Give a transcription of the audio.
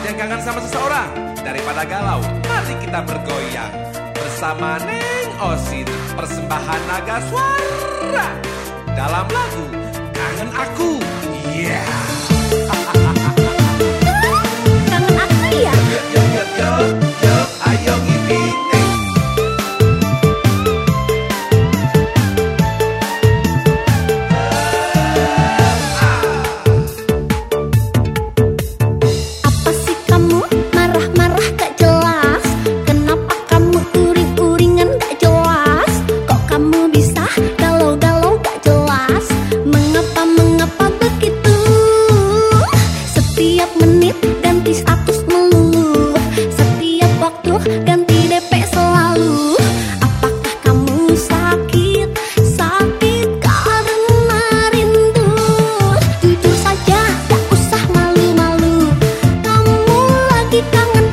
Yang kangen sama seseorang, daripada galau, mari kita bergoyang. Bersama Neng Osin, persembahan naga suara. Dalam lagu, kangen aku. Yeah. lagi kangen